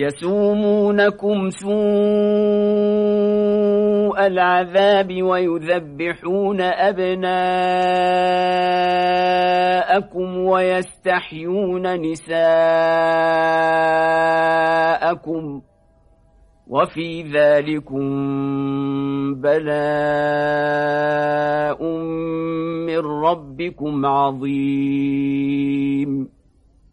يسومونكم سوء العذاب ويذبحون أبناءكم ويستحيون نساءكم وفي ذلكم بلاء من ربكم عظيم.